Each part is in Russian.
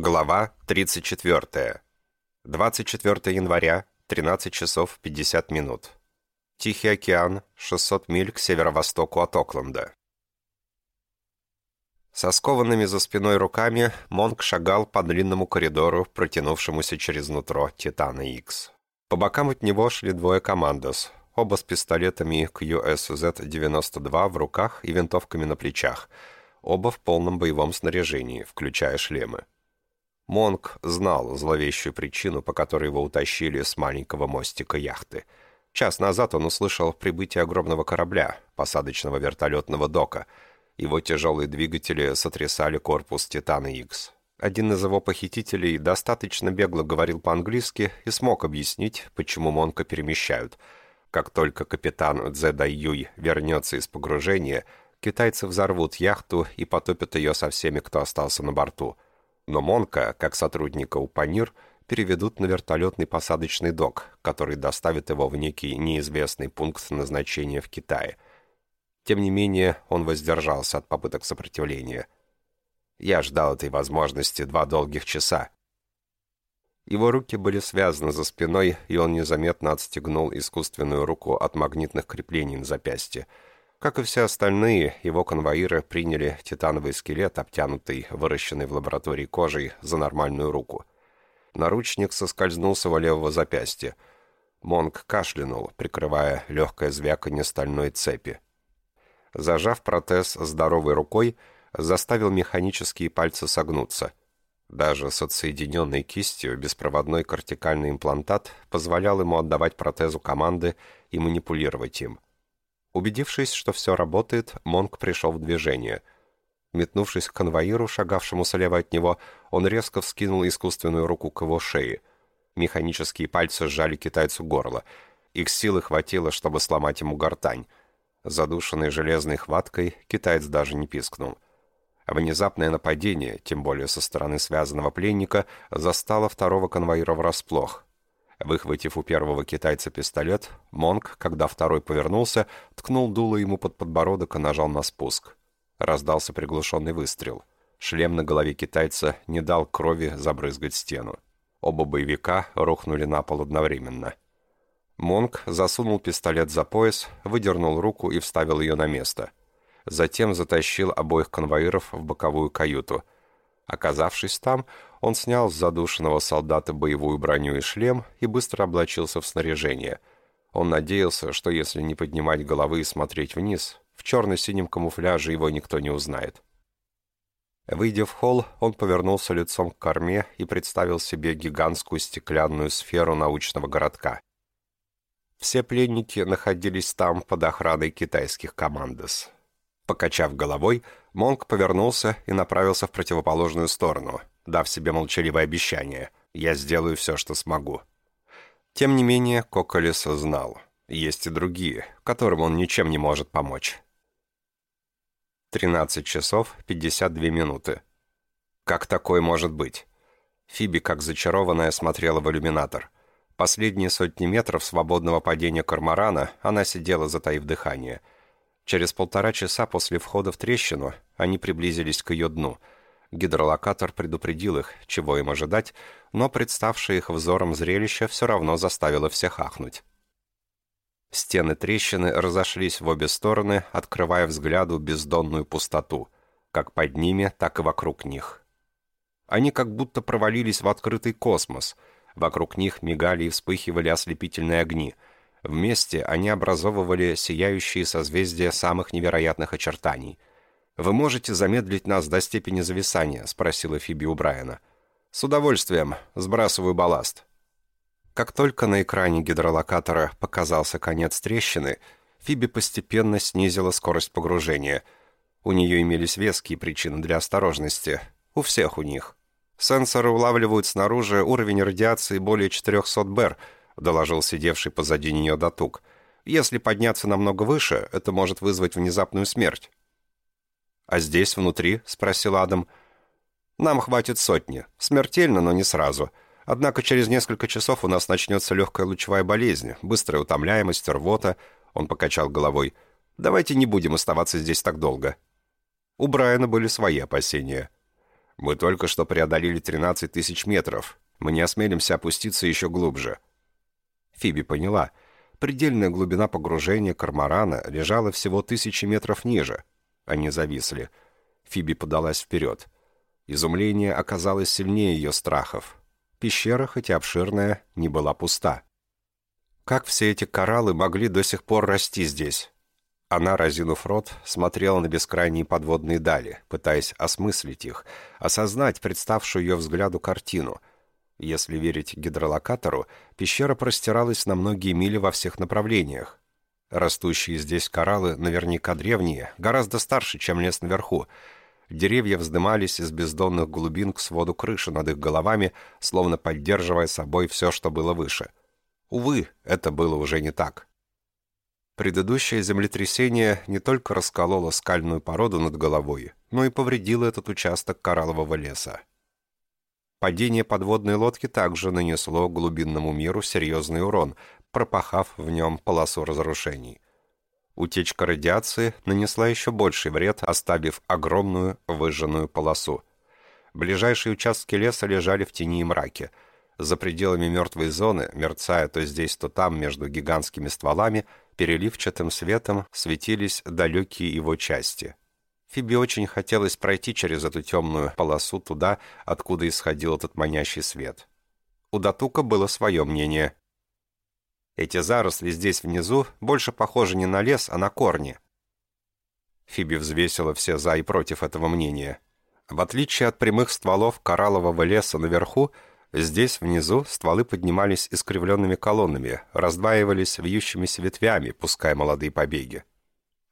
Глава 34. 24 января, 13 часов 50 минут. Тихий океан, 600 миль к северо-востоку от Окленда. Со скованными за спиной руками Монк шагал по длинному коридору, протянувшемуся через нутро Титана X. По бокам от него шли двое командос, оба с пистолетами QSZ-92 в руках и винтовками на плечах, оба в полном боевом снаряжении, включая шлемы. Монк знал зловещую причину, по которой его утащили с маленького мостика яхты. Час назад он услышал прибытие огромного корабля, посадочного вертолетного дока. Его тяжелые двигатели сотрясали корпус «Титана Икс». Один из его похитителей достаточно бегло говорил по-английски и смог объяснить, почему Монка перемещают. Как только капитан Цзэда Юй вернется из погружения, китайцы взорвут яхту и потопят ее со всеми, кто остался на борту – но Монка, как сотрудника УПАНИР, переведут на вертолетный посадочный док, который доставит его в некий неизвестный пункт назначения в Китае. Тем не менее, он воздержался от попыток сопротивления. Я ждал этой возможности два долгих часа. Его руки были связаны за спиной, и он незаметно отстегнул искусственную руку от магнитных креплений на запястье — как и все остальные, его конвоиры приняли титановый скелет, обтянутый, выращенный в лаборатории кожей, за нормальную руку. Наручник соскользнул с его левого запястья. Монг кашлянул, прикрывая легкое звяканье стальной цепи. Зажав протез здоровой рукой, заставил механические пальцы согнуться. Даже с отсоединенной кистью беспроводной кортикальный имплантат позволял ему отдавать протезу команды и манипулировать им – Убедившись, что все работает, Монк пришел в движение. Метнувшись к конвоиру, шагавшему слева от него, он резко вскинул искусственную руку к его шее. Механические пальцы сжали китайцу горло. Их силы хватило, чтобы сломать ему гортань. Задушенный железной хваткой, китаец даже не пискнул. Внезапное нападение, тем более со стороны связанного пленника, застало второго конвоира врасплох. Выхватив у первого китайца пистолет, Монг, когда второй повернулся, ткнул дуло ему под подбородок и нажал на спуск. Раздался приглушенный выстрел. Шлем на голове китайца не дал крови забрызгать стену. Оба боевика рухнули на пол одновременно. Монг засунул пистолет за пояс, выдернул руку и вставил ее на место. Затем затащил обоих конвоиров в боковую каюту. Оказавшись там, он снял с задушенного солдата боевую броню и шлем и быстро облачился в снаряжение. Он надеялся, что если не поднимать головы и смотреть вниз, в черно-синем камуфляже его никто не узнает. Выйдя в холл, он повернулся лицом к корме и представил себе гигантскую стеклянную сферу научного городка. Все пленники находились там под охраной китайских командос. Покачав головой, Монк повернулся и направился в противоположную сторону, дав себе молчаливое обещание «Я сделаю все, что смогу». Тем не менее, Коколес знал. Есть и другие, которым он ничем не может помочь. 13 часов 52 минуты. Как такое может быть? Фиби, как зачарованная, смотрела в иллюминатор. Последние сотни метров свободного падения корморана она сидела, затаив дыхание. Через полтора часа после входа в трещину они приблизились к ее дну — Гидролокатор предупредил их, чего им ожидать, но представшее их взором зрелище все равно заставило всех ахнуть. Стены трещины разошлись в обе стороны, открывая взгляду бездонную пустоту, как под ними, так и вокруг них. Они как будто провалились в открытый космос. Вокруг них мигали и вспыхивали ослепительные огни. Вместе они образовывали сияющие созвездия самых невероятных очертаний — «Вы можете замедлить нас до степени зависания?» — спросила Фиби у Брайана. «С удовольствием. Сбрасываю балласт». Как только на экране гидролокатора показался конец трещины, Фиби постепенно снизила скорость погружения. У нее имелись веские причины для осторожности. У всех у них. «Сенсоры улавливают снаружи уровень радиации более 400 БЭР», доложил сидевший позади нее Датук. «Если подняться намного выше, это может вызвать внезапную смерть». «А здесь, внутри?» — спросил Адам. «Нам хватит сотни. Смертельно, но не сразу. Однако через несколько часов у нас начнется легкая лучевая болезнь, быстрая утомляемость, рвота». Он покачал головой. «Давайте не будем оставаться здесь так долго». У Брайана были свои опасения. Мы только что преодолели 13 тысяч метров. Мы не осмелимся опуститься еще глубже». Фиби поняла. Предельная глубина погружения корморана лежала всего тысячи метров ниже. Они зависли. Фиби подалась вперед. Изумление оказалось сильнее ее страхов. Пещера, хоть и обширная, не была пуста. Как все эти кораллы могли до сих пор расти здесь? Она, разинув рот, смотрела на бескрайние подводные дали, пытаясь осмыслить их, осознать представшую ее взгляду картину. Если верить гидролокатору, пещера простиралась на многие мили во всех направлениях. Растущие здесь кораллы наверняка древние, гораздо старше, чем лес наверху. Деревья вздымались из бездонных глубин к своду крыши над их головами, словно поддерживая собой все, что было выше. Увы, это было уже не так. Предыдущее землетрясение не только раскололо скальную породу над головой, но и повредило этот участок кораллового леса. Падение подводной лодки также нанесло глубинному миру серьезный урон, пропахав в нем полосу разрушений. Утечка радиации нанесла еще больший вред, оставив огромную выжженную полосу. Ближайшие участки леса лежали в тени и мраке – за пределами мертвой зоны, мерцая то здесь, то там между гигантскими стволами, переливчатым светом светились далекие его части. Фиби очень хотелось пройти через эту темную полосу туда, откуда исходил этот манящий свет. У Датука было свое мнение. Эти заросли здесь внизу больше похожи не на лес, а на корни. Фиби взвесила все «за» и «против» этого мнения. В отличие от прямых стволов кораллового леса наверху, Здесь, внизу, стволы поднимались искривленными колоннами, раздваивались вьющимися ветвями, пуская молодые побеги.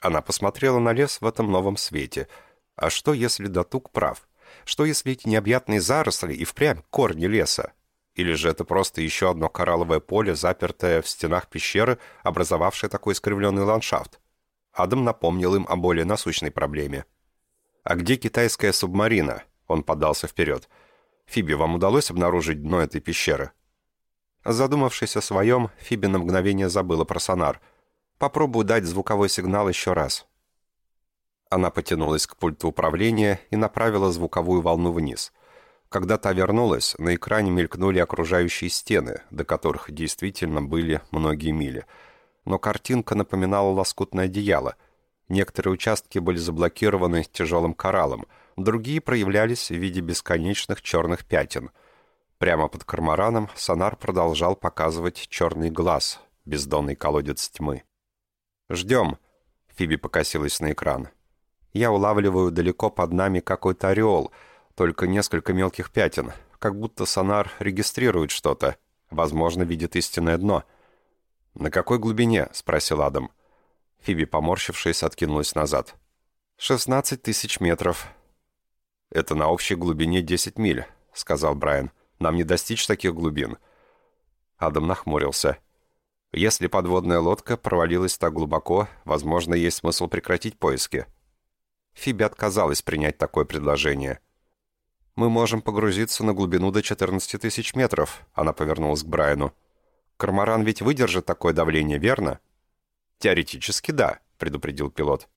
Она посмотрела на лес в этом новом свете. А что, если Датук прав? Что, если эти необъятные заросли и впрямь корни леса? Или же это просто еще одно коралловое поле, запертое в стенах пещеры, образовавшее такой искривленный ландшафт? Адам напомнил им о более насущной проблеме. «А где китайская субмарина?» Он подался вперед. «Китайская Фиби, вам удалось обнаружить дно этой пещеры?» Задумавшись о своем, Фиби на мгновение забыла про сонар. «Попробую дать звуковой сигнал еще раз». Она потянулась к пульту управления и направила звуковую волну вниз. Когда та вернулась, на экране мелькнули окружающие стены, до которых действительно были многие мили. Но картинка напоминала лоскутное одеяло. Некоторые участки были заблокированы тяжелым кораллом — другие проявлялись в виде бесконечных черных пятен. Прямо под кормораном сонар продолжал показывать черный глаз, бездонный колодец тьмы. «Ждем», — Фиби покосилась на экран. «Я улавливаю далеко под нами какой-то ореол, только несколько мелких пятен, как будто сонар регистрирует что-то, возможно, видит истинное дно». «На какой глубине?» — спросил Адам. Фиби, поморщившись, откинулась назад. «Шестнадцать тысяч метров», «Это на общей глубине 10 миль», — сказал Брайан. «Нам не достичь таких глубин». Адам нахмурился. «Если подводная лодка провалилась так глубоко, возможно, есть смысл прекратить поиски». Фиби отказалась принять такое предложение. «Мы можем погрузиться на глубину до 14 тысяч метров», — она повернулась к Брайану. «Корморан ведь выдержит такое давление, верно?» «Теоретически да», — предупредил пилот.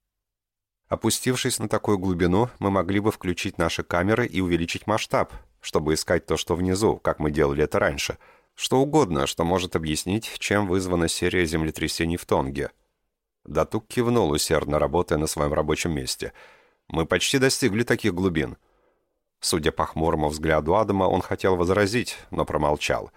Опустившись на такую глубину, мы могли бы включить наши камеры и увеличить масштаб, чтобы искать то, что внизу, как мы делали это раньше. Что угодно, что может объяснить, чем вызвана серия землетрясений в Тонге. Датук кивнул, усердно работая на своем рабочем месте. «Мы почти достигли таких глубин». Судя по хмурому взгляду Адама, он хотел возразить, но промолчал.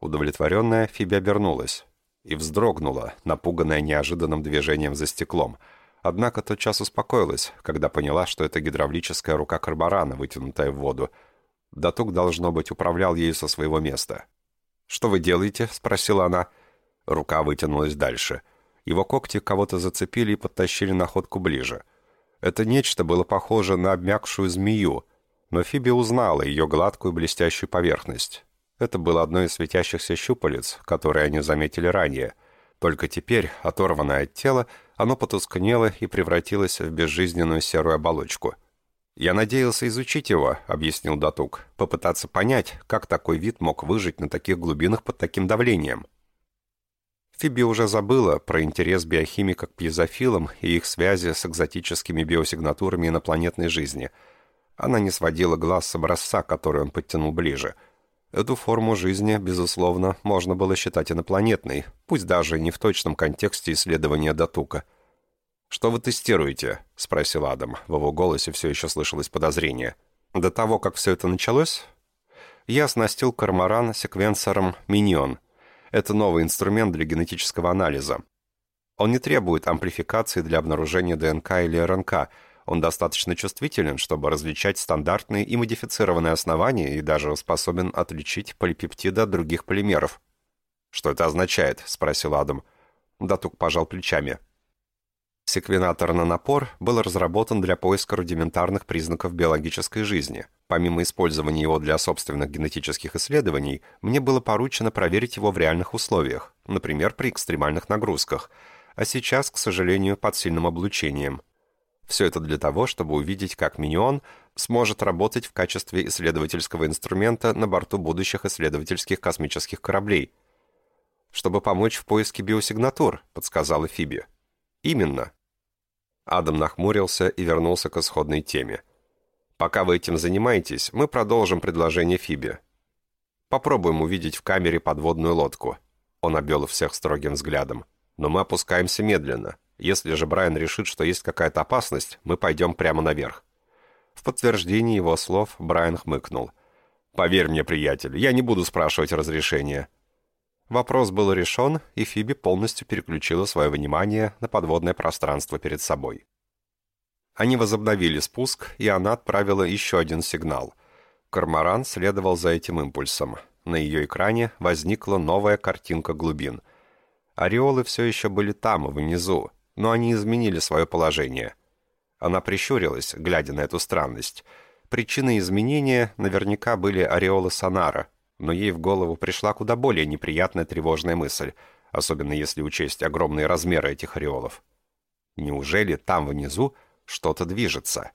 Удовлетворенная, Фиби обернулась и вздрогнула, напуганная неожиданным движением за стеклом — Однако тотчас успокоилась, когда поняла, что это гидравлическая рука карбарана, вытянутая в воду. Датук, должно быть, управлял ею со своего места. «Что вы делаете?» — спросила она. Рука вытянулась дальше. Его когти кого-то зацепили и подтащили находку ближе. Это нечто было похоже на обмякшую змею, но Фиби узнала ее гладкую блестящую поверхность. Это было одно из светящихся щупалец, которые они заметили ранее. Только теперь, оторванное от тела, оно потускнело и превратилось в безжизненную серую оболочку. «Я надеялся изучить его», — объяснил Датук, «попытаться понять, как такой вид мог выжить на таких глубинах под таким давлением». Фиби уже забыла про интерес биохимика к пьезофилам и их связи с экзотическими биосигнатурами инопланетной жизни. Она не сводила глаз с образца, который он подтянул ближе. Эту форму жизни, безусловно, можно было считать инопланетной, пусть даже не в точном контексте исследования Датука. «Что вы тестируете?» — спросил Адам. В его голосе все еще слышалось подозрение. «До того, как все это началось, я оснастил Кармаран секвенсором «Миньон». Это новый инструмент для генетического анализа. Он не требует амплификации для обнаружения ДНК или РНК. Он достаточно чувствителен, чтобы различать стандартные и модифицированные основания и даже способен отличить полипептиды от других полимеров. «Что это означает?» — спросил Адам. Датук пожал плечами. Секвенатор на напор был разработан для поиска рудиментарных признаков биологической жизни. Помимо использования его для собственных генетических исследований, мне было поручено проверить его в реальных условиях, например, при экстремальных нагрузках, а сейчас, к сожалению, под сильным облучением. Все это для того, чтобы увидеть, как Минион сможет работать в качестве исследовательского инструмента на борту будущих исследовательских космических кораблей. «Чтобы помочь в поиске биосигнатур», — подсказала Фиби. «Именно», Адам нахмурился и вернулся к исходной теме. «Пока вы этим занимаетесь, мы продолжим предложение Фиби. Попробуем увидеть в камере подводную лодку». Он обвел всех строгим взглядом. «Но мы опускаемся медленно. Если же Брайан решит, что есть какая-то опасность, мы пойдем прямо наверх». В подтверждении его слов Брайан хмыкнул. «Поверь мне, приятель, я не буду спрашивать разрешения». Вопрос был решен, и Фиби полностью переключила свое внимание на подводное пространство перед собой. Они возобновили спуск, и она отправила еще один сигнал. Корморан следовал за этим импульсом. На ее экране возникла новая картинка глубин. Ореолы все еще были там, внизу, но они изменили свое положение. Она прищурилась, глядя на эту странность. Причиной изменения наверняка были ореолы сонара — но ей в голову пришла куда более неприятная тревожная мысль, особенно если учесть огромные размеры этих ореолов. Неужели там внизу что-то движется?